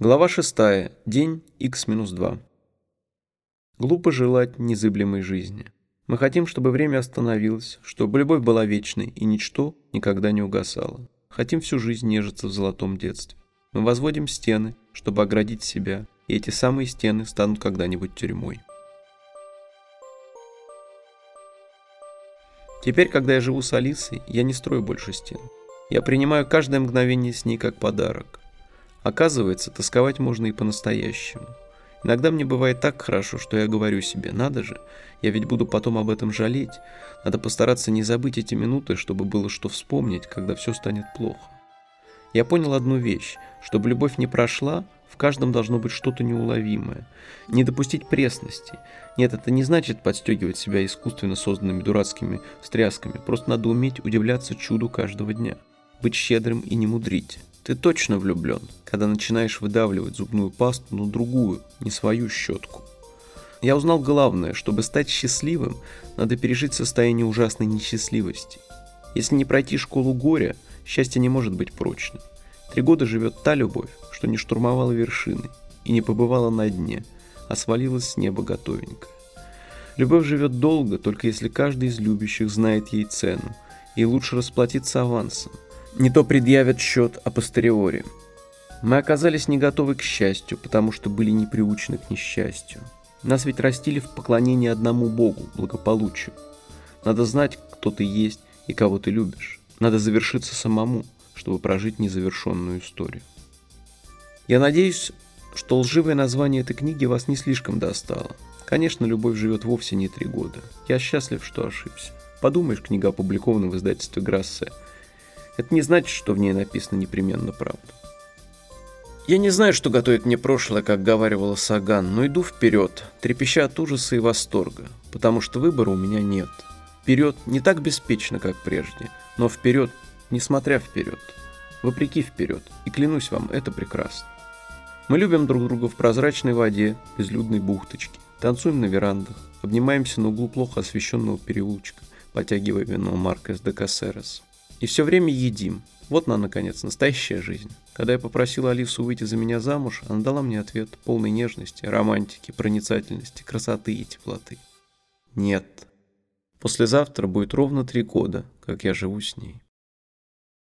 Глава 6. День x-2. Глупо желать незыблемой жизни. Мы хотим, чтобы время остановилось, чтобы любовь была вечной и ничто никогда не угасало. Хотим всю жизнь нежиться в золотом детстве. Мы возводим стены, чтобы оградить себя, и эти самые стены станут когда-нибудь тюрьмой. Теперь, когда я живу с Алисой, я не строю больше стен. Я принимаю каждое мгновение с ней как подарок – Оказывается, тосковать можно и по-настоящему. Иногда мне бывает так хорошо, что я говорю себе, надо же, я ведь буду потом об этом жалеть. Надо постараться не забыть эти минуты, чтобы было что вспомнить, когда все станет плохо. Я понял одну вещь, чтобы любовь не прошла, в каждом должно быть что-то неуловимое. Не допустить пресности. Нет, это не значит подстегивать себя искусственно созданными дурацкими встрясками. Просто надо уметь удивляться чуду каждого дня. Быть щедрым и не мудрить. Ты точно влюблен, когда начинаешь выдавливать зубную пасту на другую, не свою щетку. Я узнал главное, чтобы стать счастливым, надо пережить состояние ужасной несчастливости. Если не пройти школу горя, счастье не может быть прочным. Три года живет та любовь, что не штурмовала вершины и не побывала на дне, а свалилась с неба готовенькая. Любовь живет долго, только если каждый из любящих знает ей цену, и лучше расплатиться авансом, не то предъявят счет апостериори. Мы оказались не готовы к счастью, потому что были неприучены к несчастью. Нас ведь растили в поклонении одному Богу, благополучию. Надо знать, кто ты есть и кого ты любишь. Надо завершиться самому, чтобы прожить незавершенную историю. Я надеюсь, что лживое название этой книги вас не слишком достало. Конечно, любовь живет вовсе не три года. Я счастлив, что ошибся. Подумаешь, книга опубликована в издательстве Грассе – это не значит, что в ней написано непременно правда. Я не знаю, что готовит мне прошлое, как говаривала Саган, но иду вперед, трепеща от ужаса и восторга, потому что выбора у меня нет. Вперед не так беспечно, как прежде, но вперед, несмотря вперед. Вопреки вперед, и клянусь вам, это прекрасно. Мы любим друг друга в прозрачной воде, безлюдной бухточке, танцуем на верандах, обнимаемся на углу плохо освещенного переулочка, потягивая вино Маркес де Кассерес. И все время едим. Вот она, наконец, настоящая жизнь. Когда я попросил Алису выйти за меня замуж, она дала мне ответ полной нежности, романтики, проницательности, красоты и теплоты. Нет. Послезавтра будет ровно три года, как я живу с ней.